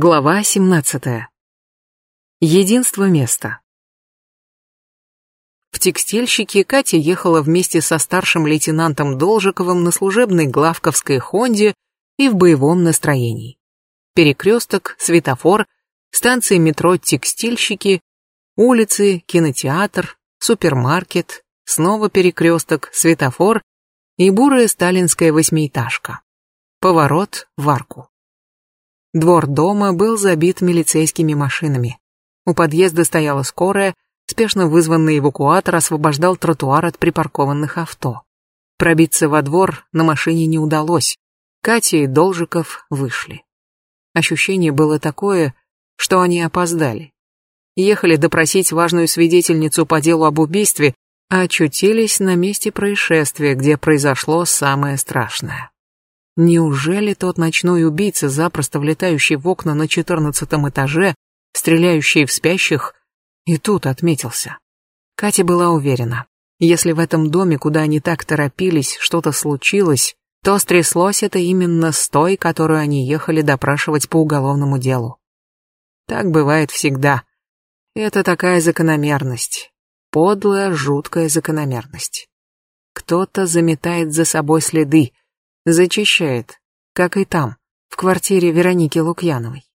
Глава 17. Единство места. В текстильщике Катя ехала вместе со старшим лейтенантом Должиковым на служебной главковской Хонде и в боевом настроении. Перекресток, светофор, станции метро Текстильщики, улицы, кинотеатр, супермаркет, снова перекресток, светофор и бурая сталинская восьмиэтажка. Поворот в арку. Двор дома был забит милицейскими машинами. У подъезда стояла скорая, спешно вызванный эвакуатор освобождал тротуар от припаркованных авто. Пробиться во двор на машине не удалось. Катя и Должиков вышли. Ощущение было такое, что они опоздали. Ехали допросить важную свидетельницу по делу об убийстве, а очутились на месте происшествия, где произошло самое страшное. Неужели тот ночной убийца, запросто влетающий в окна на четырнадцатом этаже, стреляющий в спящих, и тут отметился? Катя была уверена, если в этом доме, куда они так торопились, что-то случилось, то стряслось это именно с той, которую они ехали допрашивать по уголовному делу. Так бывает всегда. Это такая закономерность. Подлая, жуткая закономерность. Кто-то заметает за собой следы, Зачищает, как и там, в квартире Вероники Лукьяновой.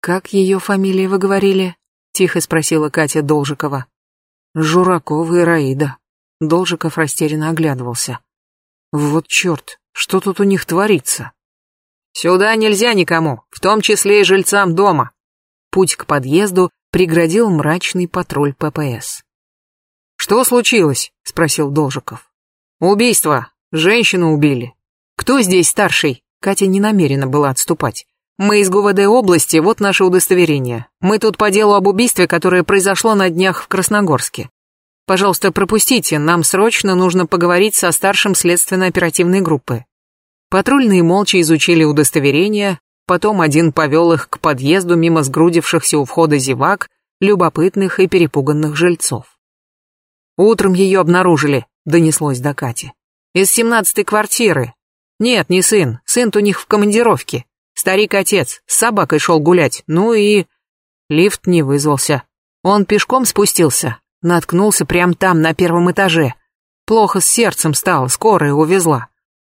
«Как ее фамилия вы говорили?» — тихо спросила Катя Должикова. «Журакова Ираида». Должиков растерянно оглядывался. «Вот черт, что тут у них творится?» «Сюда нельзя никому, в том числе и жильцам дома». Путь к подъезду преградил мрачный патруль ППС. «Что случилось?» — спросил Должиков. «Убийство. Женщину убили. «Кто здесь старший?» Катя не намерена была отступать. «Мы из ГУВД области, вот наше удостоверение. Мы тут по делу об убийстве, которое произошло на днях в Красногорске. Пожалуйста, пропустите, нам срочно нужно поговорить со старшим следственно-оперативной группы». Патрульные молча изучили удостоверение, потом один повел их к подъезду мимо сгрудившихся у входа зевак, любопытных и перепуганных жильцов. «Утром ее обнаружили», — донеслось до Кати. «Из семнадцатой квартиры, нет, не сын. сын у них в командировке. Старик-отец. С собакой шел гулять. Ну и... Лифт не вызвался. Он пешком спустился. Наткнулся прямо там, на первом этаже. Плохо с сердцем стало, скорая увезла.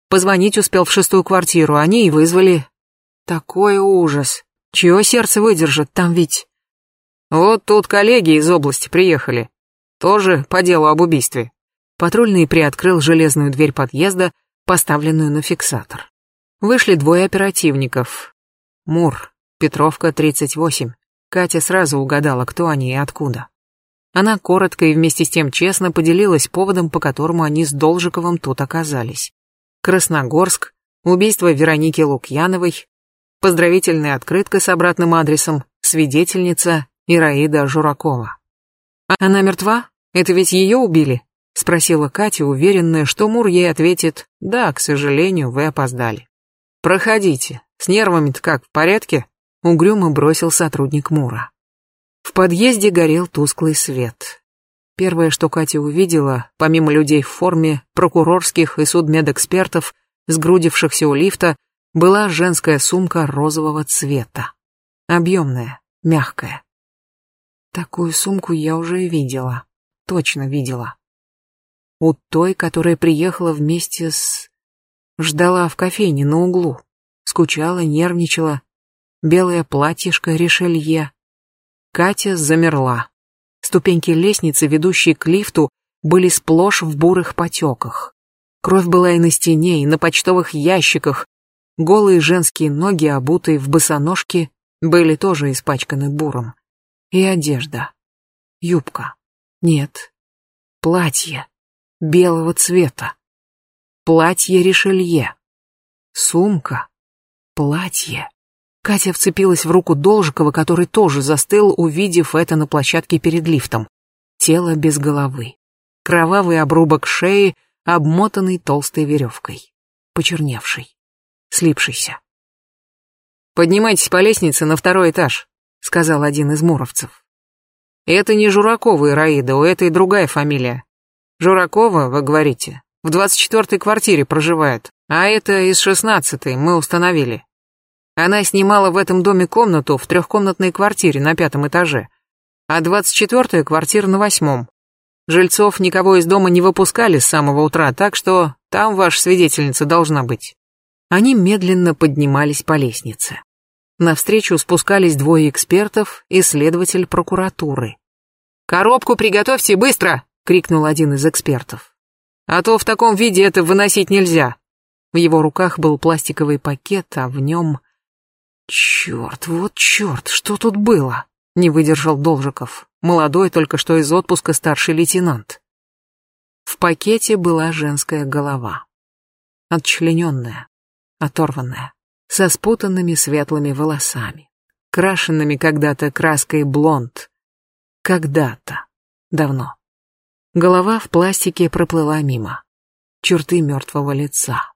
Позвонить успел в шестую квартиру, они и вызвали. Такой ужас. Чье сердце выдержит, там ведь... Вот тут коллеги из области приехали. Тоже по делу об убийстве. Патрульный приоткрыл железную дверь подъезда, поставленную на фиксатор. Вышли двое оперативников. Мур, Петровка, 38. Катя сразу угадала, кто они и откуда. Она коротко и вместе с тем честно поделилась поводом, по которому они с Должиковым тут оказались. Красногорск, убийство Вероники Лукьяновой, поздравительная открытка с обратным адресом, свидетельница Ираида Журакова. «Она мертва? Это ведь ее убили?» — спросила Катя, уверенная, что Мур ей ответит «Да, к сожалению, вы опоздали». «Проходите. С нервами-то как, в порядке?» — угрюмо бросил сотрудник Мура. В подъезде горел тусклый свет. Первое, что Катя увидела, помимо людей в форме, прокурорских и судмедэкспертов, сгрудившихся у лифта, была женская сумка розового цвета. Объемная, мягкая. Такую сумку я уже видела. Точно видела у той, которая приехала вместе с... Ждала в кофейне на углу. Скучала, нервничала. Белое платьишко решелье. Катя замерла. Ступеньки лестницы, ведущие к лифту, были сплошь в бурых потеках. Кровь была и на стене, и на почтовых ящиках. Голые женские ноги, обутые в босоножки, были тоже испачканы буром. И одежда. Юбка. Нет. Платье белого цвета. Платье Ришелье. Сумка. Платье. Катя вцепилась в руку Должикова, который тоже застыл, увидев это на площадке перед лифтом. Тело без головы. Кровавый обрубок шеи, обмотанный толстой веревкой. Почерневший. Слипшийся. «Поднимайтесь по лестнице на второй этаж», — сказал один из муровцев. «Это не Журакова Ираида, у этой другая фамилия. Журакова, вы говорите, в двадцать четвертой квартире проживает, а это из шестнадцатой мы установили. Она снимала в этом доме комнату в трехкомнатной квартире на пятом этаже, а двадцать четвертая квартира на восьмом. Жильцов никого из дома не выпускали с самого утра, так что там ваша свидетельница должна быть. Они медленно поднимались по лестнице. Навстречу спускались двое экспертов и следователь прокуратуры. «Коробку приготовьте быстро!» — крикнул один из экспертов. «А то в таком виде это выносить нельзя». В его руках был пластиковый пакет, а в нем... Черт, вот черт, что тут было? Не выдержал Должиков, молодой, только что из отпуска старший лейтенант. В пакете была женская голова. Отчлененная, оторванная, со спутанными светлыми волосами, крашенными когда-то краской блонд. Когда-то. Давно. Голова в пластике проплыла мимо. Черты мертвого лица.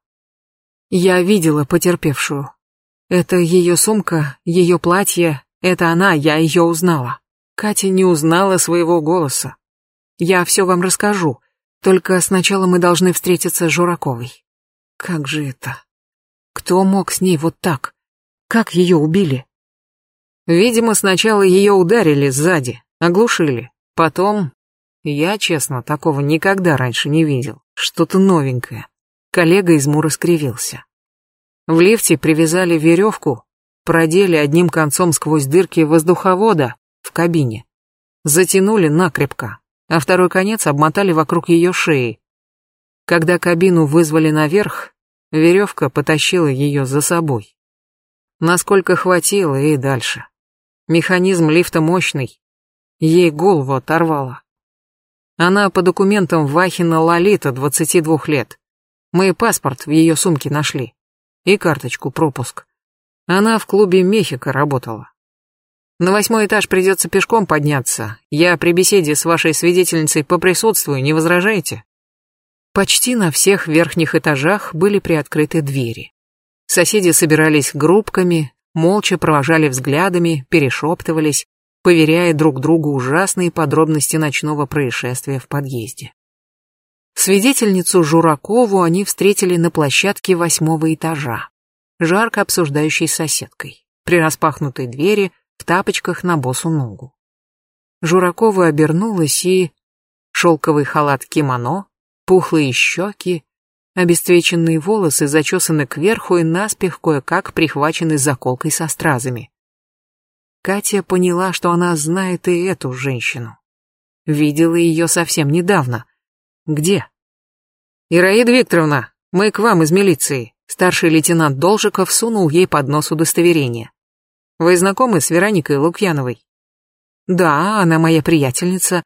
Я видела потерпевшую. Это ее сумка, ее платье, это она, я ее узнала. Катя не узнала своего голоса. Я все вам расскажу, только сначала мы должны встретиться с Жураковой. Как же это? Кто мог с ней вот так? Как ее убили? Видимо, сначала ее ударили сзади, оглушили. Потом... Я, честно, такого никогда раньше не видел. Что-то новенькое. Коллега из Мура скривился. В лифте привязали веревку, продели одним концом сквозь дырки воздуховода в кабине. Затянули накрепко, а второй конец обмотали вокруг ее шеи. Когда кабину вызвали наверх, веревка потащила ее за собой. Насколько хватило и дальше. Механизм лифта мощный. Ей голову оторвало. Она по документам Вахина Лолита, 22 лет. Мы паспорт в ее сумке нашли. И карточку пропуск. Она в клубе Мехико работала. На восьмой этаж придется пешком подняться. Я при беседе с вашей свидетельницей поприсутствую, не возражаете? Почти на всех верхних этажах были приоткрыты двери. Соседи собирались группками, молча провожали взглядами, перешептывались, поверяя друг другу ужасные подробности ночного происшествия в подъезде. Свидетельницу Журакову они встретили на площадке восьмого этажа жарко обсуждающей соседкой, при распахнутой двери, в тапочках на босу ногу. Журакова обернулась и... Шелковый халат кимоно, пухлые щеки, обесцвеченные волосы зачесаны кверху и наспех кое-как прихвачены заколкой со стразами. Катя поняла, что она знает и эту женщину. Видела ее совсем недавно. Где? «Ираида Викторовна, мы к вам из милиции», Старший лейтенант Должиков сунул ей под нос удостоверение. «Вы знакомы с Вероникой Лукьяновой?» «Да, она моя приятельница.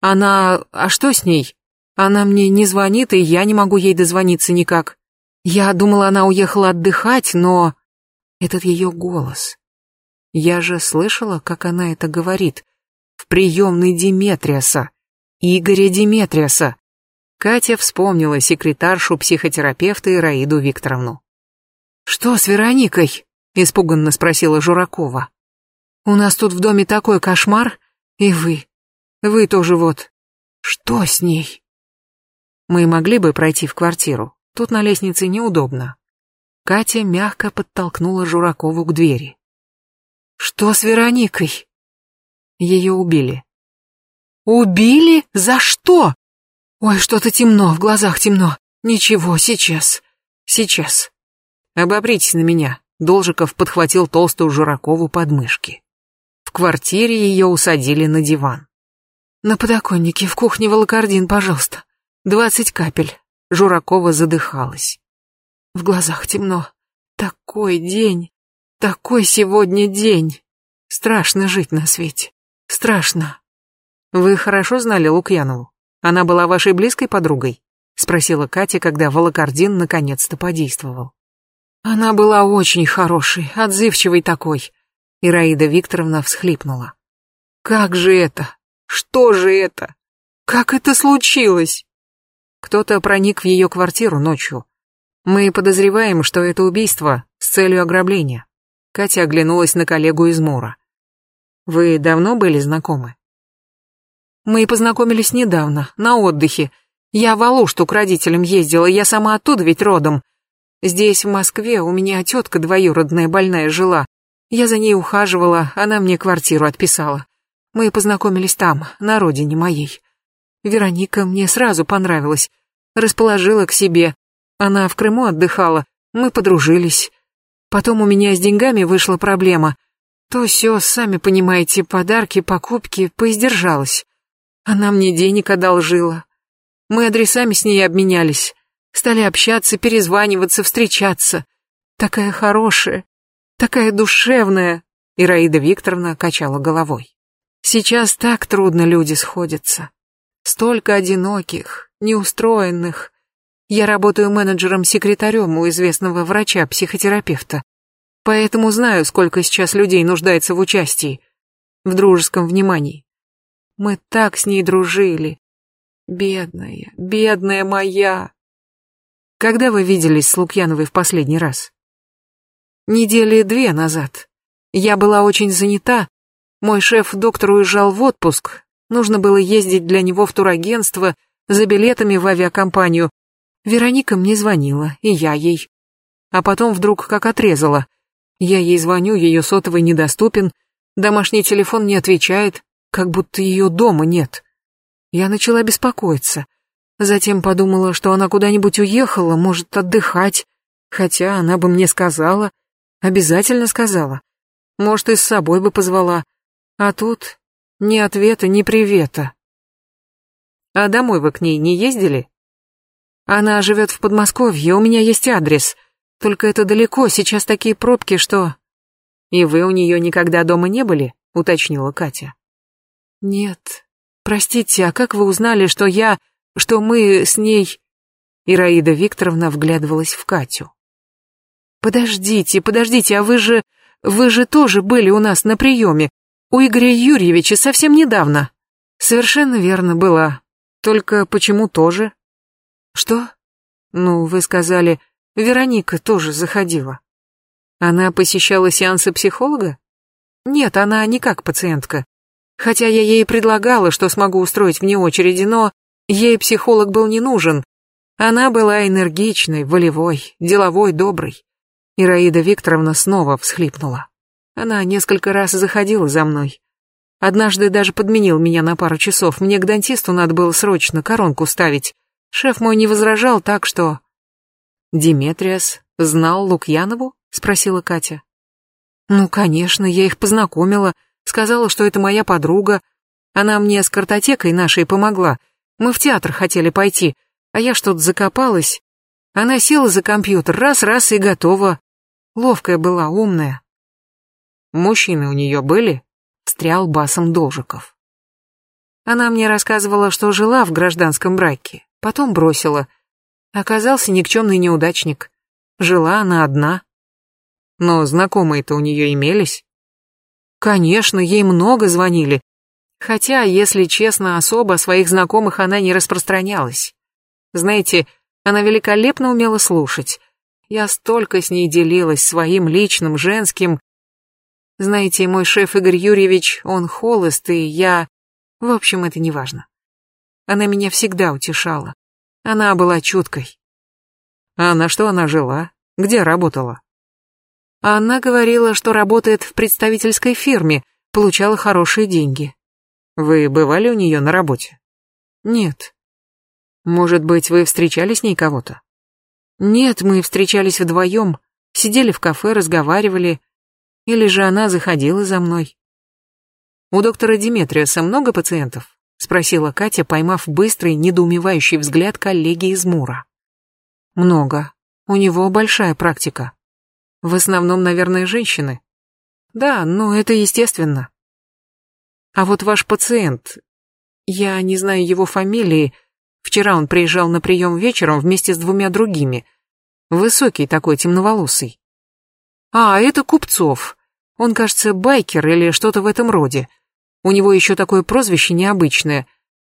Она... А что с ней? Она мне не звонит, и я не могу ей дозвониться никак. Я думала, она уехала отдыхать, но... Этот ее голос. Я же слышала, как она это говорит. В приемной Диметриаса. Игоря Диметриаса. Катя вспомнила секретаршу психотерапевта Ираиду Викторовну. «Что с Вероникой?» — испуганно спросила Журакова. «У нас тут в доме такой кошмар, и вы, вы тоже вот. Что с ней?» «Мы могли бы пройти в квартиру, тут на лестнице неудобно». Катя мягко подтолкнула Журакову к двери. «Что с Вероникой?» Ее убили. «Убили? За что?» Ой, что-то темно, в глазах темно. Ничего, сейчас. Сейчас. Обобритесь на меня. Должиков подхватил толстую Журакову подмышки. В квартире ее усадили на диван. На подоконнике в кухне волокордин, пожалуйста. Двадцать капель. Журакова задыхалась. В глазах темно. Такой день. Такой сегодня день. Страшно жить на свете. Страшно. Вы хорошо знали Лукьянову? Она была вашей близкой подругой? Спросила Катя, когда волокордин наконец-то подействовал. Она была очень хорошей, отзывчивой такой. Ираида Викторовна всхлипнула. Как же это? Что же это? Как это случилось? Кто-то проник в ее квартиру ночью. Мы подозреваем, что это убийство с целью ограбления. Катя оглянулась на коллегу из Мура. Вы давно были знакомы? Мы познакомились недавно, на отдыхе. Я в Алушту к родителям ездила, я сама оттуда ведь родом. Здесь, в Москве, у меня тетка двоюродная больная жила. Я за ней ухаживала, она мне квартиру отписала. Мы познакомились там, на родине моей. Вероника мне сразу понравилась. Расположила к себе. Она в Крыму отдыхала, мы подружились. Потом у меня с деньгами вышла проблема. То все, сами понимаете, подарки, покупки, поиздержалась. Она мне денег одолжила. Мы адресами с ней обменялись. Стали общаться, перезваниваться, встречаться. Такая хорошая, такая душевная. Ираида Викторовна качала головой. Сейчас так трудно люди сходятся. Столько одиноких, неустроенных. Я работаю менеджером-секретарем у известного врача-психотерапевта. Поэтому знаю, сколько сейчас людей нуждается в участии, в дружеском внимании. Мы так с ней дружили. Бедная, бедная моя. Когда вы виделись с Лукьяновой в последний раз? Недели две назад. Я была очень занята, мой шеф-доктор уезжал в отпуск, нужно было ездить для него в турагентство за билетами в авиакомпанию. Вероника мне звонила, и я ей. А потом вдруг как отрезала. Я ей звоню, ее сотовый недоступен, домашний телефон не отвечает, как будто ее дома нет. Я начала беспокоиться. Затем подумала, что она куда-нибудь уехала, может отдыхать, хотя она бы мне сказала, обязательно сказала. Может, и с собой бы позвала. А тут ни ответа, ни привета. А домой вы к ней не ездили? Она живет в Подмосковье, у меня есть адрес. Только это далеко, сейчас такие пробки, что... И вы у нее никогда дома не были? Уточнила Катя. Нет. Простите, а как вы узнали, что я... что мы с ней... Ираида Викторовна вглядывалась в Катю. Подождите, подождите, а вы же... Вы же тоже были у нас на приеме. У Игоря Юрьевича совсем недавно. Совершенно верно была. Только почему тоже? Что? Ну, вы сказали, Вероника тоже заходила. Она посещала сеансы психолога? Нет, она не как пациентка. Хотя я ей предлагала, что смогу устроить вне очереди, но ей психолог был не нужен. Она была энергичной, волевой, деловой, доброй. Ираида Викторовна снова всхлипнула. Она несколько раз заходила за мной. Однажды даже подменил меня на пару часов. Мне к дантисту надо было срочно коронку ставить. Шеф мой не возражал, так что... Диметриас знал Лукьянову? Спросила Катя. Ну, конечно, я их познакомила. Сказала, что это моя подруга. Она мне с картотекой нашей помогла. Мы в театр хотели пойти, а я что-то закопалась. Она села за компьютер, раз-раз и готова. Ловкая была, умная. Мужчины у нее были? Встрял басом Должиков. Она мне рассказывала, что жила в гражданском браке, потом бросила. Оказался никчемный неудачник. Жила она одна. Но знакомые-то у нее имелись? Конечно, ей много звонили. Хотя, если честно, особо своих знакомых она не распространялась. Знаете, она великолепно умела слушать. Я столько с ней делилась своим личным, женским, знаете, мой шеф Игорь Юрьевич, он холост, и я... В общем, это не важно. Она меня всегда утешала. Она была чуткой. А на что она жила? Где работала? Она говорила, что работает в представительской фирме, получала хорошие деньги. Вы бывали у нее на работе? Нет. Может быть, вы встречали с ней кого-то? Нет, мы встречались вдвоем, сидели в кафе, разговаривали, или же она заходила за мной? У доктора Диметриаса много пациентов? Спросила Катя, поймав быстрый, недоумевающий взгляд коллеги из Мура. Много. У него большая практика. В основном, наверное, женщины. Да, но это естественно. А вот ваш пациент, я не знаю его фамилии, вчера он приезжал на прием вечером вместе с двумя другими. Высокий такой, темноволосый. А, это Купцов. Он, кажется, байкер или что-то в этом роде. У него еще такое прозвище необычное.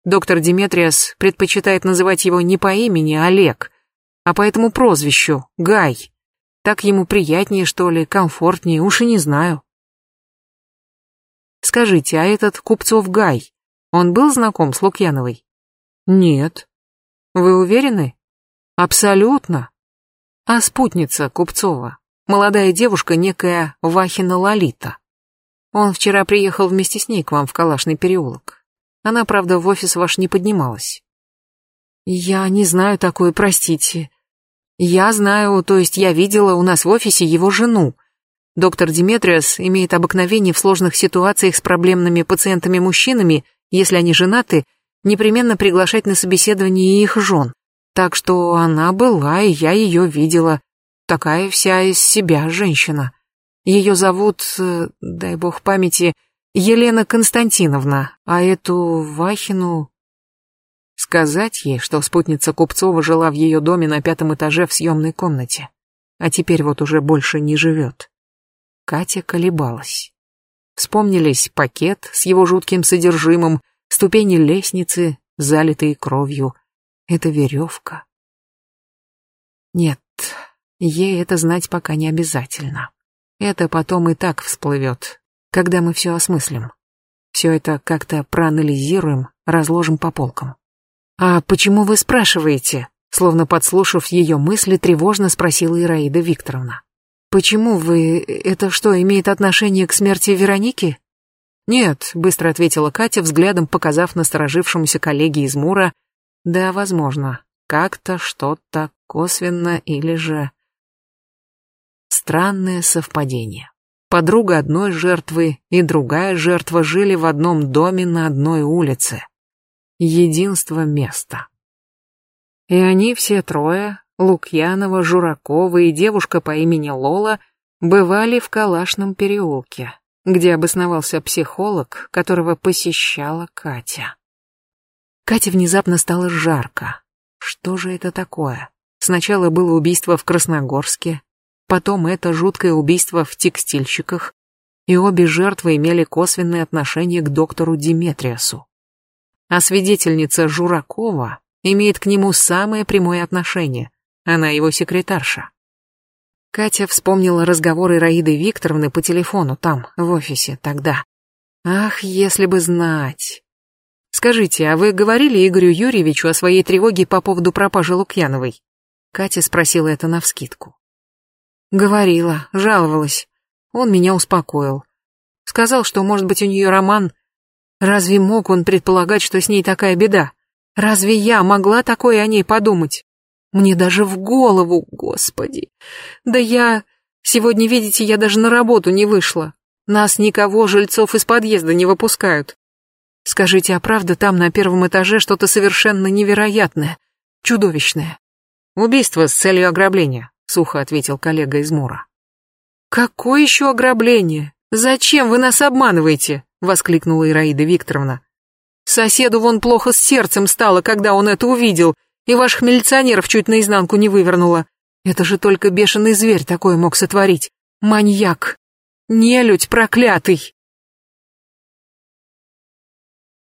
Доктор Диметриас предпочитает называть его не по имени Олег, а по этому прозвищу — Гай. Так ему приятнее, что ли, комфортнее, уж и не знаю. Скажите, а этот Купцов Гай, он был знаком с Лукьяновой? Нет. Вы уверены? Абсолютно. а спутница Купцова, молодая девушка, некая Вахина Лолита. Он вчера приехал вместе с ней к вам в Калашный переулок. Она, правда, в офис ваш не поднималась. Я не знаю такое, простите. Я знаю, то есть я видела у нас в офисе его жену. Доктор Диметриас имеет обыкновение в сложных ситуациях с проблемными пациентами-мужчинами, если они женаты, непременно приглашать на собеседование их жен. Так что она была, и я ее видела. Такая вся из себя женщина. Ее зовут, э, дай бог памяти, Елена Константиновна, а эту Вахину... Сказать ей, что спутница Купцова жила в ее доме на пятом этаже в съемной комнате, а теперь вот уже больше не живет. Катя колебалась. Вспомнились пакет с его жутким содержимым, ступени лестницы, залитые кровью. Это веревка. Нет, ей это знать пока не обязательно. Это потом и так всплывет, когда мы все осмыслим. Все это как-то проанализируем, разложим по полкам. «А почему вы спрашиваете?» Словно подслушав ее мысли, тревожно спросила Ираида Викторовна. «Почему вы... Это что, имеет отношение к смерти Вероники?» «Нет», — быстро ответила Катя, взглядом показав насторожившемуся коллеге из Мура. «Да, возможно. Как-то что-то косвенно или же...» Странное совпадение. Подруга одной жертвы и другая жертва жили в одном доме на одной улице. Единство места. И они все трое, Лукьянова, Журакова и девушка по имени Лола, бывали в Калашном переулке, где обосновался психолог, которого посещала Катя. Кате внезапно стало жарко. Что же это такое? Сначала было убийство в Красногорске, Потом это жуткое убийство в текстильщиках, и обе жертвы имели косвенное отношение к доктору Диметриасу. А свидетельница Журакова имеет к нему самое прямое отношение, она его секретарша. Катя вспомнила разговоры Раиды Викторовны по телефону там, в офисе, тогда. Ах, если бы знать. Скажите, а вы говорили Игорю Юрьевичу о своей тревоге по поводу пропажи Лукьяновой? Катя спросила это навскидку. Говорила, жаловалась. Он меня успокоил. Сказал, что, может быть, у нее роман. Разве мог он предполагать, что с ней такая беда? Разве я могла такое о ней подумать? Мне даже в голову, господи. Да я... Сегодня, видите, я даже на работу не вышла. Нас никого, жильцов из подъезда не выпускают. Скажите, а правда там на первом этаже что-то совершенно невероятное, чудовищное? Убийство с целью ограбления. — сухо ответил коллега из Мура. «Какое еще ограбление? Зачем вы нас обманываете?» — воскликнула Ираида Викторовна. «Соседу вон плохо с сердцем стало, когда он это увидел, и ваших милиционеров чуть наизнанку не вывернуло. Это же только бешеный зверь такое мог сотворить. Маньяк. Нелюдь проклятый!»